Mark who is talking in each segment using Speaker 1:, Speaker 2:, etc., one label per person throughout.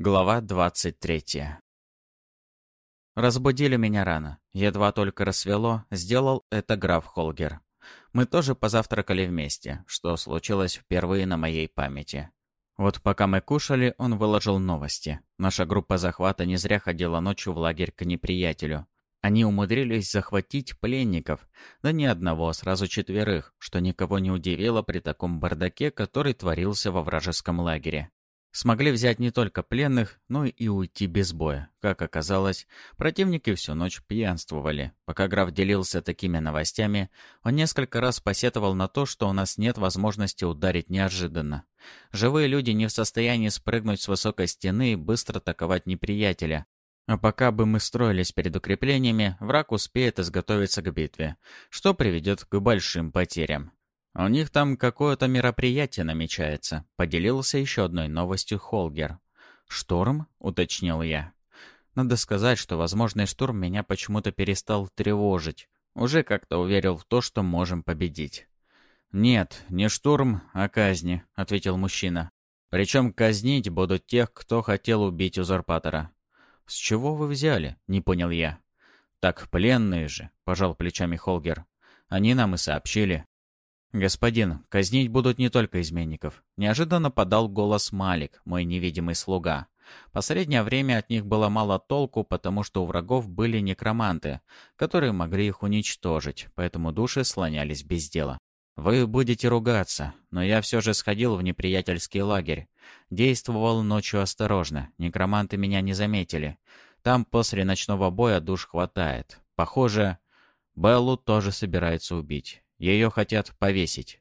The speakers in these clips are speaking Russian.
Speaker 1: Глава 23 Разбудили меня рано. Едва только рассвело, сделал это граф Холгер. Мы тоже позавтракали вместе, что случилось впервые на моей памяти. Вот пока мы кушали, он выложил новости. Наша группа захвата не зря ходила ночью в лагерь к неприятелю. Они умудрились захватить пленников, да не одного, а сразу четверых, что никого не удивило при таком бардаке, который творился во вражеском лагере. Смогли взять не только пленных, но и уйти без боя. Как оказалось, противники всю ночь пьянствовали. Пока граф делился такими новостями, он несколько раз посетовал на то, что у нас нет возможности ударить неожиданно. Живые люди не в состоянии спрыгнуть с высокой стены и быстро атаковать неприятеля. А пока бы мы строились перед укреплениями, враг успеет изготовиться к битве, что приведет к большим потерям. «У них там какое-то мероприятие намечается», — поделился еще одной новостью Холгер. «Шторм?» — уточнил я. Надо сказать, что возможный штурм меня почему-то перестал тревожить. Уже как-то уверил в то, что можем победить. «Нет, не штурм, а казни», — ответил мужчина. «Причем казнить будут тех, кто хотел убить узурпатора». «С чего вы взяли?» — не понял я. «Так пленные же», — пожал плечами Холгер. «Они нам и сообщили. «Господин, казнить будут не только изменников», — неожиданно подал голос Малик, мой невидимый слуга. Последнее время от них было мало толку, потому что у врагов были некроманты, которые могли их уничтожить, поэтому души слонялись без дела. «Вы будете ругаться, но я все же сходил в неприятельский лагерь. Действовал ночью осторожно, некроманты меня не заметили. Там после ночного боя душ хватает. Похоже, Беллу тоже собирается убить. Ее хотят повесить.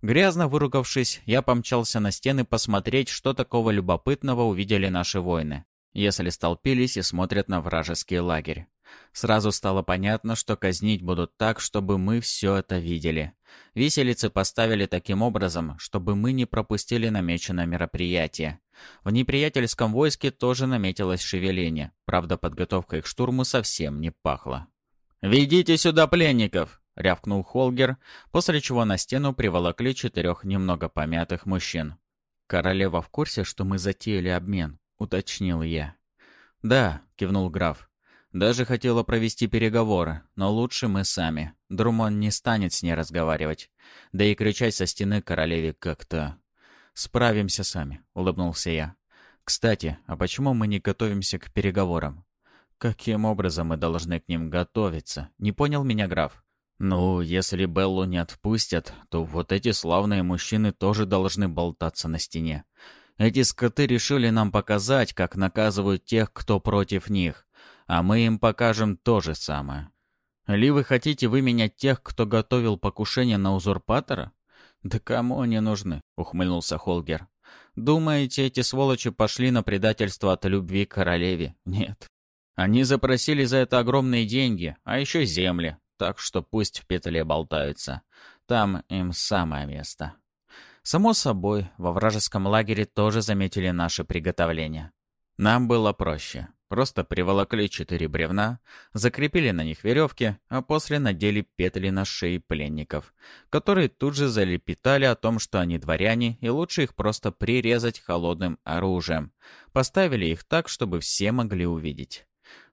Speaker 1: Грязно выругавшись, я помчался на стены посмотреть, что такого любопытного увидели наши воины, если столпились и смотрят на вражеский лагерь. Сразу стало понятно, что казнить будут так, чтобы мы все это видели. Виселицы поставили таким образом, чтобы мы не пропустили намеченное мероприятие. В неприятельском войске тоже наметилось шевеление, правда подготовкой к штурму совсем не пахло. «Ведите сюда пленников!» — рявкнул Холгер, после чего на стену приволокли четырех немного помятых мужчин. «Королева в курсе, что мы затеяли обмен?» — уточнил я. «Да», — кивнул граф. «Даже хотела провести переговоры, но лучше мы сами. Друмон не станет с ней разговаривать. Да и кричать со стены королеве как-то...» «Справимся сами», — улыбнулся я. «Кстати, а почему мы не готовимся к переговорам?» «Каким образом мы должны к ним готовиться?» — не понял меня граф. «Ну, если Беллу не отпустят, то вот эти славные мужчины тоже должны болтаться на стене. Эти скоты решили нам показать, как наказывают тех, кто против них, а мы им покажем то же самое. Ли вы хотите выменять тех, кто готовил покушение на узурпатора? Да кому они нужны?» — ухмыльнулся Холгер. «Думаете, эти сволочи пошли на предательство от любви к королеве? Нет. Они запросили за это огромные деньги, а еще земли, так что пусть в петле болтаются. Там им самое место. Само собой, во вражеском лагере тоже заметили наши приготовления. Нам было проще. Просто приволокли четыре бревна, закрепили на них веревки, а после надели петли на шеи пленников, которые тут же залепетали о том, что они дворяне, и лучше их просто прирезать холодным оружием. Поставили их так, чтобы все могли увидеть.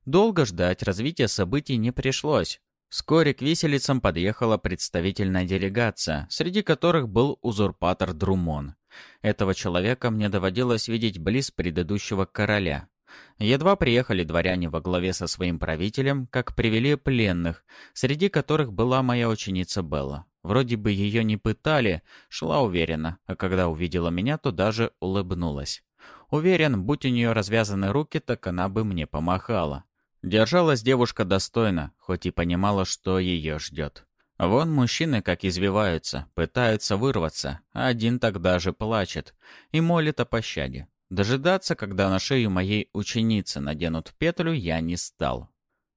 Speaker 1: Долго ждать развития событий не пришлось. Вскоре к виселицам подъехала представительная делегация, среди которых был узурпатор Друмон. Этого человека мне доводилось видеть близ предыдущего короля. Едва приехали дворяне во главе со своим правителем, как привели пленных, среди которых была моя ученица Белла. Вроде бы ее не пытали, шла уверенно, а когда увидела меня, то даже улыбнулась. Уверен, будь у нее развязаны руки, так она бы мне помахала. Держалась девушка достойно, хоть и понимала, что ее ждет. Вон мужчины как извиваются, пытаются вырваться, а один тогда же плачет и молит о пощаде. Дожидаться, когда на шею моей ученицы наденут петлю, я не стал.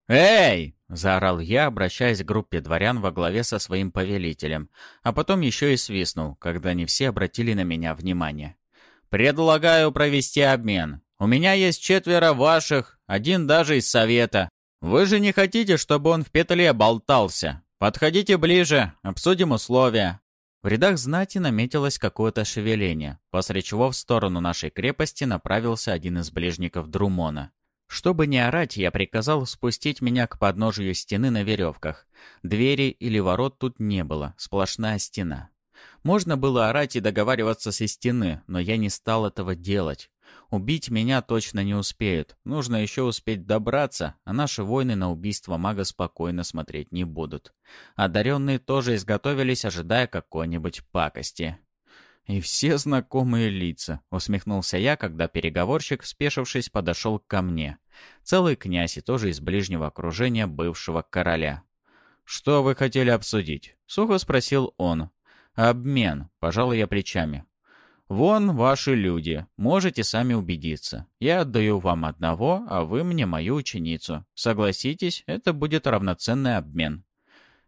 Speaker 1: «Эй!» — заорал я, обращаясь к группе дворян во главе со своим повелителем, а потом еще и свистнул, когда не все обратили на меня внимание. «Предлагаю провести обмен. У меня есть четверо ваших, один даже из совета. Вы же не хотите, чтобы он в петле болтался? Подходите ближе, обсудим условия. В рядах знати наметилось какое-то шевеление, после чего в сторону нашей крепости направился один из ближников Друмона. Чтобы не орать, я приказал спустить меня к подножию стены на веревках. Двери или ворот тут не было, сплошная стена. Можно было орать и договариваться со стены, но я не стал этого делать. Убить меня точно не успеют. Нужно еще успеть добраться, а наши воины на убийство мага спокойно смотреть не будут. Одаренные тоже изготовились, ожидая какой-нибудь пакости. «И все знакомые лица», — усмехнулся я, когда переговорщик, спешившись, подошел ко мне. Целый князь и тоже из ближнего окружения бывшего короля. «Что вы хотели обсудить?» — сухо спросил он. «Обмен», — пожал я плечами. «Вон ваши люди, можете сами убедиться. Я отдаю вам одного, а вы мне мою ученицу. Согласитесь, это будет равноценный обмен».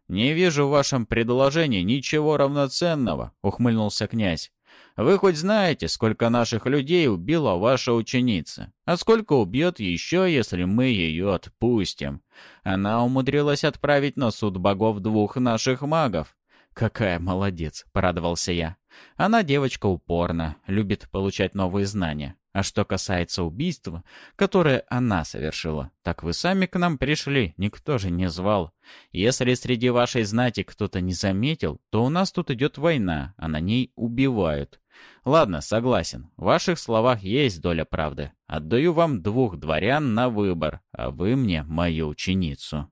Speaker 1: «Не вижу в вашем предложении ничего равноценного», — ухмыльнулся князь. «Вы хоть знаете, сколько наших людей убила ваша ученица? А сколько убьет еще, если мы ее отпустим? Она умудрилась отправить на суд богов двух наших магов. «Какая молодец!» — порадовался я. «Она девочка упорна, любит получать новые знания. А что касается убийства, которое она совершила, так вы сами к нам пришли, никто же не звал. Если среди вашей знати кто-то не заметил, то у нас тут идет война, а на ней убивают. Ладно, согласен, в ваших словах есть доля правды. Отдаю вам двух дворян на выбор, а вы мне мою ученицу.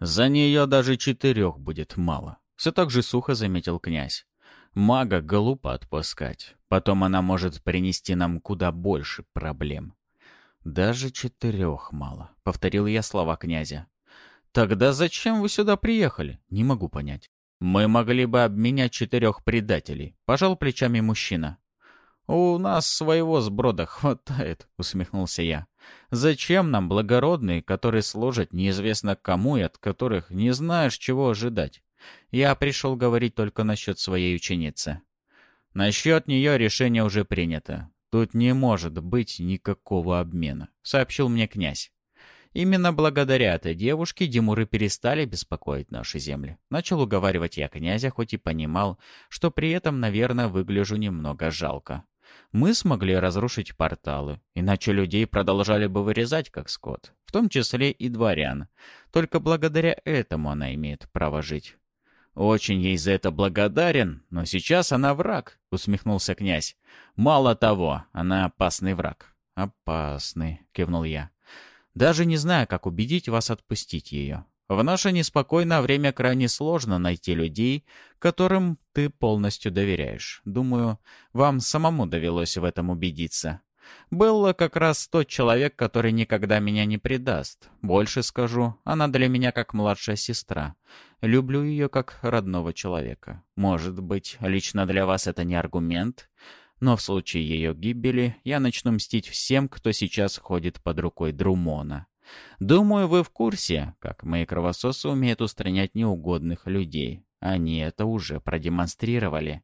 Speaker 1: За нее даже четырех будет мало. Все так же сухо заметил князь. Мага глупо отпускать. Потом она может принести нам куда больше проблем. Даже четырех мало, повторил я слова князя. Тогда зачем вы сюда приехали? Не могу понять. Мы могли бы обменять четырех предателей, пожал плечами мужчина. «У нас своего сброда хватает», — усмехнулся я. «Зачем нам благородные, которые служат неизвестно кому и от которых не знаешь, чего ожидать? Я пришел говорить только насчет своей ученицы. Насчет нее решение уже принято. Тут не может быть никакого обмена, сообщил мне князь. Именно благодаря этой девушке Димуры перестали беспокоить наши земли. Начал уговаривать я князя, хоть и понимал, что при этом, наверное, выгляжу немного жалко. Мы смогли разрушить порталы, иначе людей продолжали бы вырезать как скот, в том числе и дворян. Только благодаря этому она имеет право жить. «Очень ей за это благодарен, но сейчас она враг», — усмехнулся князь. «Мало того, она опасный враг». «Опасный», — кивнул я. «Даже не знаю, как убедить вас отпустить ее. В наше неспокойное время крайне сложно найти людей, которым ты полностью доверяешь. Думаю, вам самому довелось в этом убедиться. Белла как раз тот человек, который никогда меня не предаст. Больше скажу, она для меня как младшая сестра. Люблю ее как родного человека. Может быть, лично для вас это не аргумент, но в случае ее гибели я начну мстить всем, кто сейчас ходит под рукой Друмона. Думаю, вы в курсе, как мои кровососы умеют устранять неугодных людей. Они это уже продемонстрировали.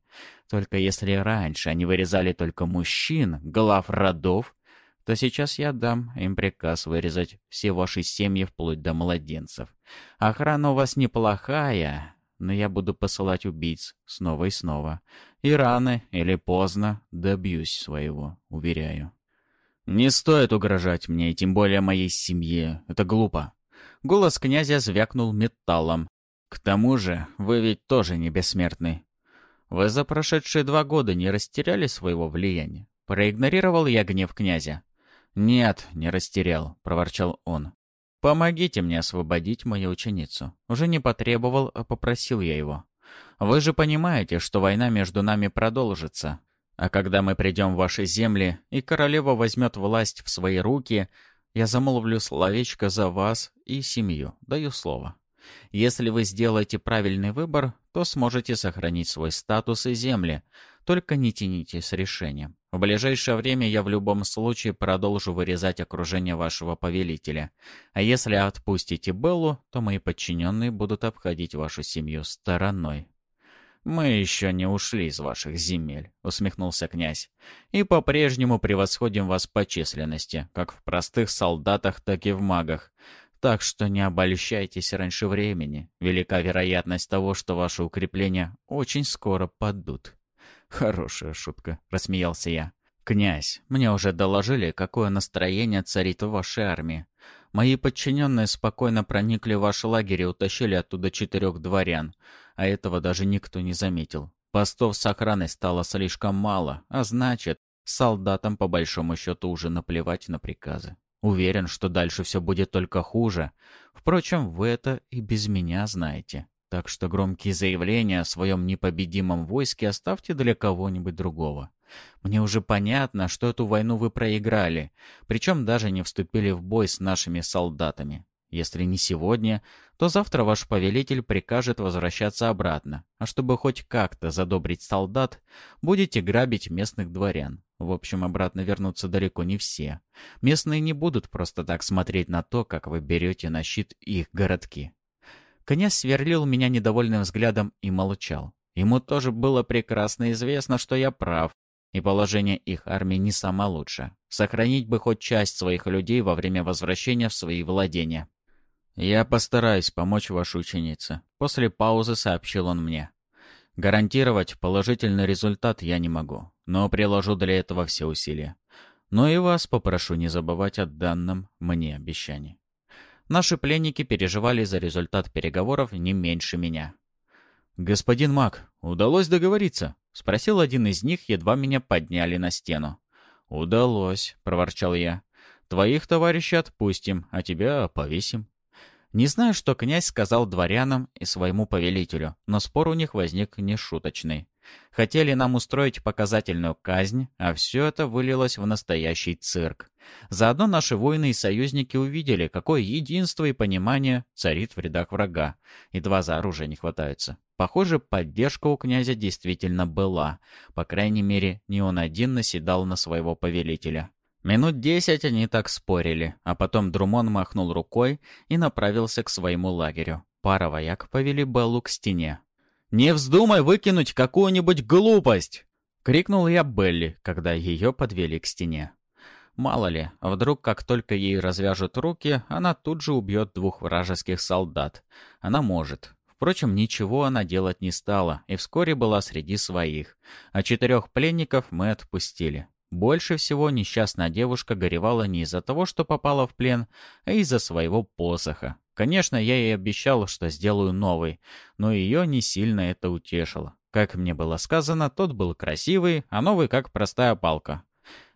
Speaker 1: Только если раньше они вырезали только мужчин, глав родов, то сейчас я дам им приказ вырезать все ваши семьи вплоть до младенцев. Охрана у вас неплохая, но я буду посылать убийц снова и снова. И рано или поздно добьюсь своего, уверяю. Не стоит угрожать мне, и тем более моей семье. Это глупо. Голос князя звякнул металлом, к тому же, вы ведь тоже не бессмертный. Вы за прошедшие два года не растеряли своего влияния? Проигнорировал я гнев князя. «Нет, не растерял», — проворчал он. «Помогите мне освободить мою ученицу». Уже не потребовал, а попросил я его. «Вы же понимаете, что война между нами продолжится. А когда мы придем в ваши земли, и королева возьмет власть в свои руки, я замолвлю словечко за вас и семью, даю слово». Если вы сделаете правильный выбор, то сможете сохранить свой статус и земли. Только не тяните с решением. В ближайшее время я в любом случае продолжу вырезать окружение вашего повелителя. А если отпустите Беллу, то мои подчиненные будут обходить вашу семью стороной. «Мы еще не ушли из ваших земель», — усмехнулся князь. «И по-прежнему превосходим вас по численности, как в простых солдатах, так и в магах. Так что не обольщайтесь раньше времени. Велика вероятность того, что ваши укрепления очень скоро падут. Хорошая шутка, рассмеялся я. «Князь, мне уже доложили, какое настроение царит в вашей армии. Мои подчиненные спокойно проникли в ваш лагерь и утащили оттуда четырех дворян, а этого даже никто не заметил. Постов с охраной стало слишком мало, а значит, солдатам по большому счету уже наплевать на приказы. Уверен, что дальше все будет только хуже. Впрочем, вы это и без меня знаете. Так что громкие заявления о своем непобедимом войске оставьте для кого-нибудь другого. Мне уже понятно, что эту войну вы проиграли, причем даже не вступили в бой с нашими солдатами. Если не сегодня, то завтра ваш повелитель прикажет возвращаться обратно, а чтобы хоть как-то задобрить солдат, будете грабить местных дворян. В общем, обратно вернутся далеко не все. Местные не будут просто так смотреть на то, как вы берете на щит их городки. Князь сверлил меня недовольным взглядом и молчал. Ему тоже было прекрасно известно, что я прав, и положение их армии не само лучшее. Сохранить бы хоть часть своих людей во время возвращения в свои владения. «Я постараюсь помочь вашей ученице», — после паузы сообщил он мне. «Гарантировать положительный результат я не могу, но приложу для этого все усилия. Но и вас попрошу не забывать о данном мне обещании». Наши пленники переживали за результат переговоров не меньше меня. «Господин Мак, удалось договориться?» — спросил один из них, едва меня подняли на стену. «Удалось», — проворчал я. «Твоих товарищей отпустим, а тебя повесим». Не знаю, что князь сказал дворянам и своему повелителю, но спор у них возник нешуточный. Хотели нам устроить показательную казнь, а все это вылилось в настоящий цирк. Заодно наши воины и союзники увидели, какое единство и понимание царит в рядах врага. Едва за оружие не хватаются. Похоже, поддержка у князя действительно была. По крайней мере, не он один наседал на своего повелителя. Минут десять они так спорили, а потом Друмон махнул рукой и направился к своему лагерю. Пара вояк повели Беллу к стене. «Не вздумай выкинуть какую-нибудь глупость!» — крикнул я Белли, когда ее подвели к стене. Мало ли, вдруг как только ей развяжут руки, она тут же убьет двух вражеских солдат. Она может. Впрочем, ничего она делать не стала, и вскоре была среди своих. А четырех пленников мы отпустили. Больше всего несчастная девушка горевала не из-за того, что попала в плен, а из-за своего посоха. Конечно, я ей обещал, что сделаю новый, но ее не сильно это утешило. Как мне было сказано, тот был красивый, а новый как простая палка.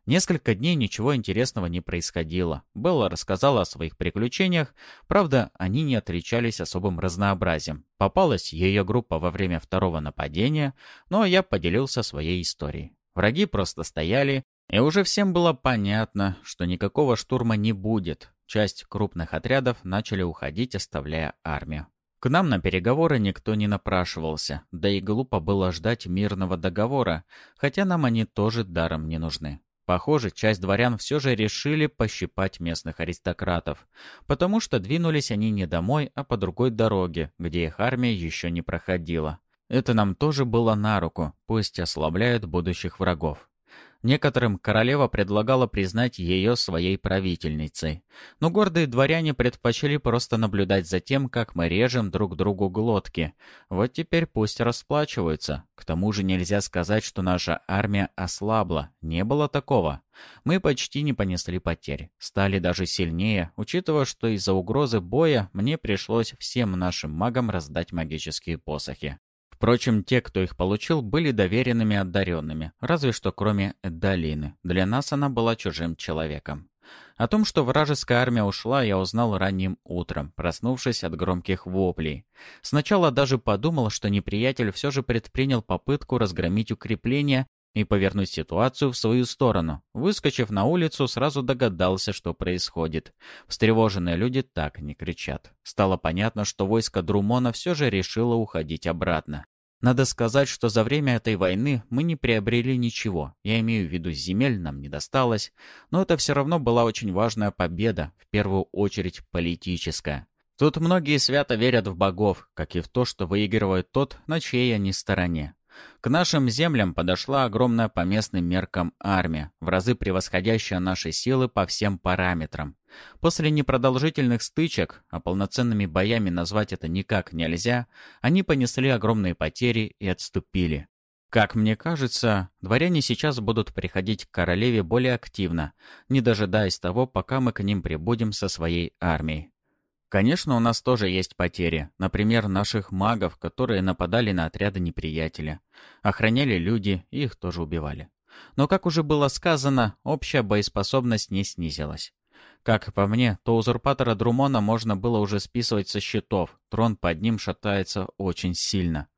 Speaker 1: Несколько дней ничего интересного не происходило. Белла рассказала о своих приключениях, правда, они не отличались особым разнообразием. Попалась ее группа во время второго нападения, но я поделился своей историей. Враги просто стояли, и уже всем было понятно, что никакого штурма не будет, Часть крупных отрядов начали уходить, оставляя армию. К нам на переговоры никто не напрашивался, да и глупо было ждать мирного договора, хотя нам они тоже даром не нужны. Похоже, часть дворян все же решили пощипать местных аристократов, потому что двинулись они не домой, а по другой дороге, где их армия еще не проходила. Это нам тоже было на руку, пусть ослабляют будущих врагов. Некоторым королева предлагала признать ее своей правительницей. Но гордые дворяне предпочли просто наблюдать за тем, как мы режем друг другу глотки. Вот теперь пусть расплачиваются. К тому же нельзя сказать, что наша армия ослабла. Не было такого. Мы почти не понесли потерь. Стали даже сильнее, учитывая, что из-за угрозы боя мне пришлось всем нашим магам раздать магические посохи. Впрочем, те, кто их получил, были доверенными одаренными, разве что кроме Долины. Для нас она была чужим человеком. О том, что вражеская армия ушла, я узнал ранним утром, проснувшись от громких воплей. Сначала даже подумал, что неприятель все же предпринял попытку разгромить укрепления и повернуть ситуацию в свою сторону. Выскочив на улицу, сразу догадался, что происходит. Встревоженные люди так не кричат. Стало понятно, что войско Друмона все же решило уходить обратно. Надо сказать, что за время этой войны мы не приобрели ничего. Я имею в виду, земель нам не досталось. Но это все равно была очень важная победа, в первую очередь политическая. Тут многие свято верят в богов, как и в то, что выигрывает тот, на чьей они стороне. К нашим землям подошла огромная по местным меркам армия, в разы превосходящая наши силы по всем параметрам. После непродолжительных стычек, а полноценными боями назвать это никак нельзя, они понесли огромные потери и отступили. Как мне кажется, дворяне сейчас будут приходить к королеве более активно, не дожидаясь того, пока мы к ним прибудем со своей армией. Конечно, у нас тоже есть потери. Например, наших магов, которые нападали на отряды неприятеля. Охраняли люди, их тоже убивали. Но, как уже было сказано, общая боеспособность не снизилась. Как по мне, то узурпатора Друмона можно было уже списывать со счетов. Трон под ним шатается очень сильно.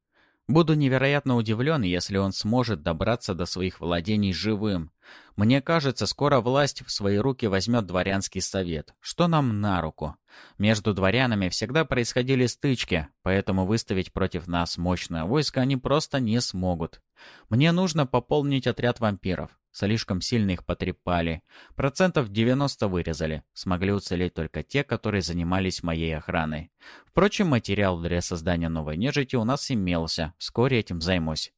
Speaker 1: Буду невероятно удивлен, если он сможет добраться до своих владений живым. Мне кажется, скоро власть в свои руки возьмет дворянский совет, что нам на руку. Между дворянами всегда происходили стычки, поэтому выставить против нас мощное войско они просто не смогут. Мне нужно пополнить отряд вампиров. Слишком сильно их потрепали. Процентов 90 вырезали. Смогли уцелеть только те, которые занимались моей охраной. Впрочем, материал для создания новой нежити у нас имелся. Вскоре этим займусь.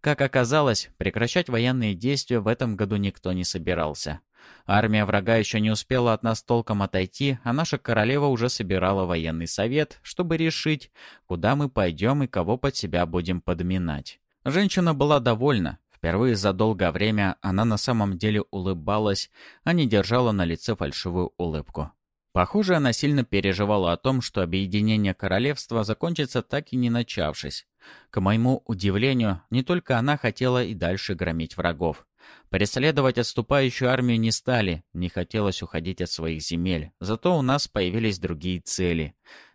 Speaker 1: Как оказалось, прекращать военные действия в этом году никто не собирался. Армия врага еще не успела от нас толком отойти, а наша королева уже собирала военный совет, чтобы решить, куда мы пойдем и кого под себя будем подминать. Женщина была довольна, Впервые за долгое время она на самом деле улыбалась, а не держала на лице фальшивую улыбку. Похоже, она сильно переживала о том, что объединение королевства закончится так и не начавшись. К моему удивлению, не только она хотела и дальше громить врагов. Преследовать отступающую армию не стали, не хотелось уходить от своих земель, зато у нас появились другие цели.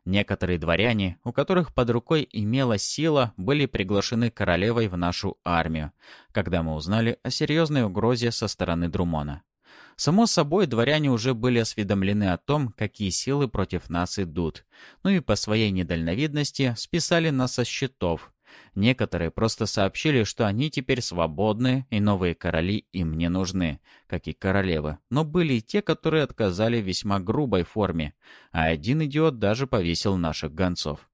Speaker 1: Некоторые дворяне, у которых под рукой имела сила, были приглашены королевой в нашу армию, когда мы узнали о серьезной угрозе со стороны Друмона. Само собой, дворяне уже были осведомлены о том, какие силы против нас идут, ну и по своей недальновидности списали нас со счетов, Некоторые просто сообщили, что они теперь свободны, и новые короли им не нужны, как и королевы. Но были и те, которые отказали в весьма грубой форме, а один идиот даже повесил наших гонцов.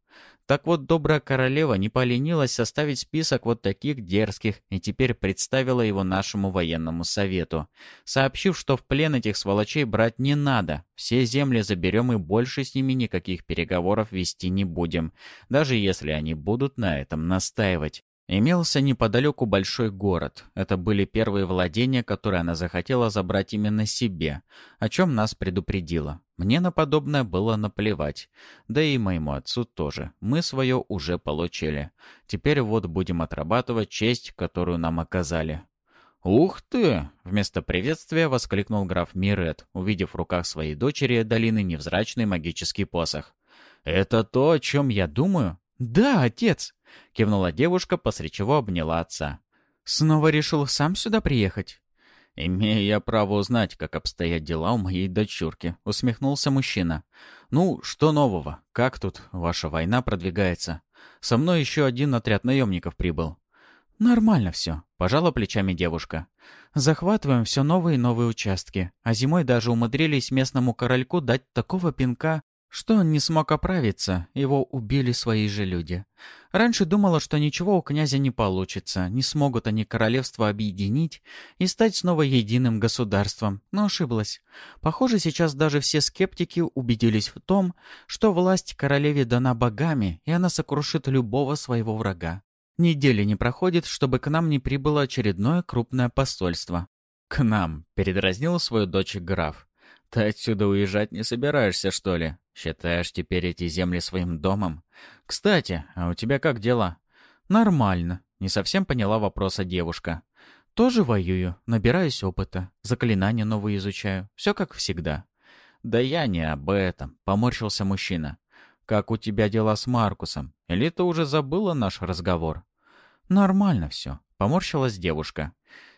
Speaker 1: Так вот, добрая королева не поленилась составить список вот таких дерзких и теперь представила его нашему военному совету, сообщив, что в плен этих сволочей брать не надо, все земли заберем и больше с ними никаких переговоров вести не будем, даже если они будут на этом настаивать. Имелся неподалеку большой город. Это были первые владения, которые она захотела забрать именно себе, о чем нас предупредила. Мне на подобное было наплевать. Да и моему отцу тоже. Мы свое уже получили. Теперь вот будем отрабатывать честь, которую нам оказали. «Ух ты!» — вместо приветствия воскликнул граф Мирет, увидев в руках своей дочери долины невзрачный магический посох. «Это то, о чем я думаю?» «Да, отец!» — кивнула девушка, после чего обняла отца. «Снова решил сам сюда приехать?» «Имею я право узнать, как обстоят дела у моей дочурки», — усмехнулся мужчина. «Ну, что нового? Как тут ваша война продвигается? Со мной еще один отряд наемников прибыл». «Нормально все», — пожала плечами девушка. «Захватываем все новые и новые участки, а зимой даже умудрились местному корольку дать такого пинка, что он не смог оправиться, его убили свои же люди. Раньше думала, что ничего у князя не получится, не смогут они королевство объединить и стать снова единым государством, но ошиблась. Похоже, сейчас даже все скептики убедились в том, что власть королеве дана богами, и она сокрушит любого своего врага. Недели не проходит, чтобы к нам не прибыло очередное крупное посольство. «К нам», — передразнил свою дочь граф. «Ты отсюда уезжать не собираешься, что ли? Считаешь теперь эти земли своим домом? Кстати, а у тебя как дела?» «Нормально», — не совсем поняла вопроса девушка. «Тоже воюю, набираюсь опыта, заклинания новые изучаю, все как всегда». «Да я не об этом», — поморщился мужчина. «Как у тебя дела с Маркусом? Или ты уже забыла наш разговор?» «Нормально все», — поморщилась девушка.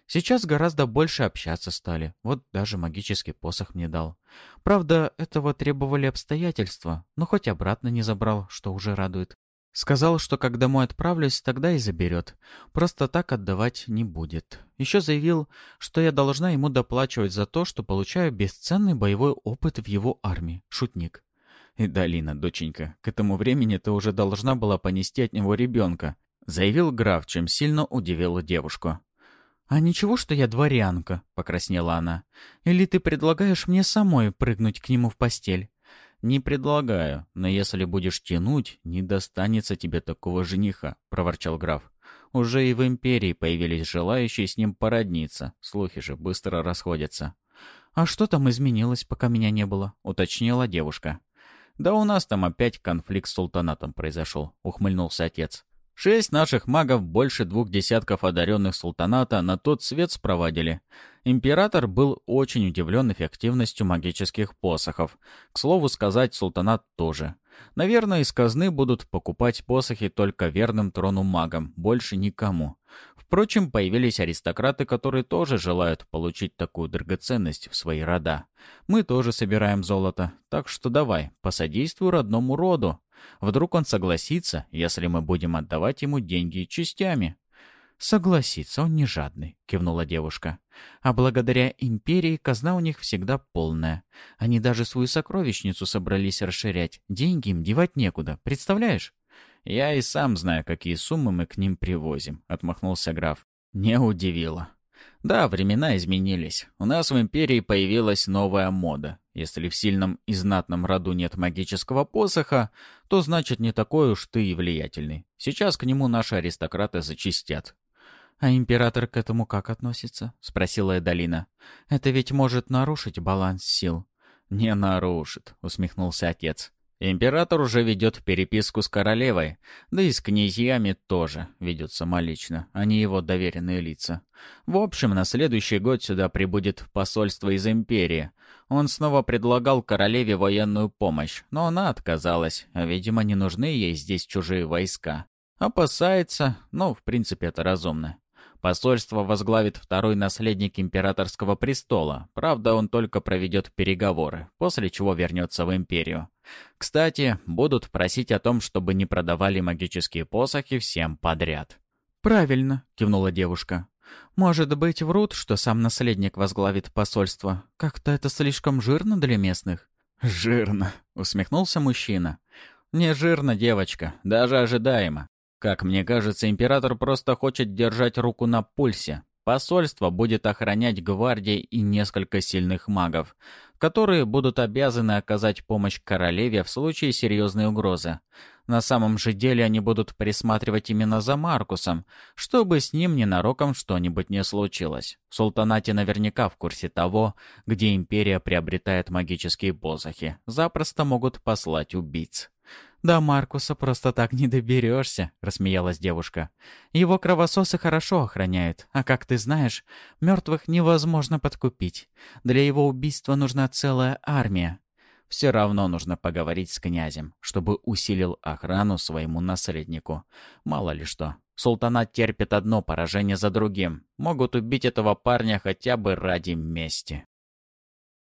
Speaker 1: Сейчас гораздо больше общаться стали. Вот даже магический посох мне дал. Правда, этого требовали обстоятельства, но хоть обратно не забрал, что уже радует. Сказал, что как домой отправлюсь, тогда и заберет. Просто так отдавать не будет. Еще заявил, что я должна ему доплачивать за то, что получаю бесценный боевой опыт в его армии. Шутник. И Далина, доченька, к этому времени ты уже должна была понести от него ребенка. заявил граф, чем сильно удивил девушку.
Speaker 2: «А ничего, что я дворянка?» — покраснела она. «Или ты предлагаешь мне самой прыгнуть к нему в постель?»
Speaker 1: «Не предлагаю, но если будешь тянуть, не достанется тебе такого жениха», — проворчал граф. «Уже и в Империи появились желающие с ним породниться. Слухи же быстро расходятся».
Speaker 2: «А что там изменилось, пока меня не было?» — уточнила девушка.
Speaker 1: «Да у нас там опять конфликт с султанатом произошел», — ухмыльнулся отец. Шесть наших магов, больше двух десятков одаренных султаната на тот свет спровадили. Император был очень удивлен эффективностью магических посохов. К слову сказать, султанат тоже. Наверное, из казны будут покупать посохи только верным трону магам, больше никому. Впрочем, появились аристократы, которые тоже желают получить такую драгоценность в свои рода. Мы тоже собираем золото, так что давай, посодействуй родному роду. Вдруг он согласится, если мы будем отдавать ему деньги частями.
Speaker 2: «Согласится, он не жадный», — кивнула девушка. «А благодаря империи казна у них всегда полная. Они даже свою сокровищницу собрались расширять. Деньги им девать некуда, представляешь?»
Speaker 1: «Я и сам знаю, какие суммы мы к ним привозим», — отмахнулся граф. «Не удивило». Да, времена изменились. У нас в Империи появилась новая мода. Если в сильном и знатном роду нет магического посоха, то значит не такой уж ты и влиятельный. Сейчас к нему наши аристократы зачистят.
Speaker 2: «А император к этому как относится?» — спросила Эдалина. «Это ведь может нарушить баланс сил».
Speaker 1: «Не нарушит», — усмехнулся отец. Император уже ведет переписку с королевой, да и с князьями тоже ведет самолично, а не его доверенные лица. В общем, на следующий год сюда прибудет посольство из империи. Он снова предлагал королеве военную помощь, но она отказалась, а, видимо, не нужны ей здесь чужие войска. Опасается, но, в принципе, это разумно. Посольство возглавит второй наследник императорского престола. Правда, он только проведет переговоры, после чего вернется в империю. Кстати, будут просить о том, чтобы не продавали магические посохи всем подряд.
Speaker 2: «Правильно», — кивнула девушка. «Может быть, врут, что сам наследник возглавит посольство? Как-то это слишком жирно для местных».
Speaker 1: «Жирно», — усмехнулся мужчина. «Не жирно, девочка, даже ожидаемо. Как мне кажется, император просто хочет держать руку на пульсе. Посольство будет охранять гвардии и несколько сильных магов, которые будут обязаны оказать помощь королеве в случае серьезной угрозы. На самом же деле они будут присматривать именно за Маркусом, чтобы с ним ненароком что-нибудь не случилось. В султанате наверняка в курсе того, где империя приобретает магические посохи. Запросто могут послать убийц.
Speaker 2: «Да Маркуса просто так не доберешься», — рассмеялась девушка. «Его кровососы хорошо охраняют, а как ты знаешь, мертвых невозможно подкупить. Для его убийства нужна целая армия».
Speaker 1: Все равно нужно поговорить с князем, чтобы усилил охрану своему наследнику. Мало ли что. Султанат терпит одно поражение за другим. Могут убить этого парня хотя бы ради мести.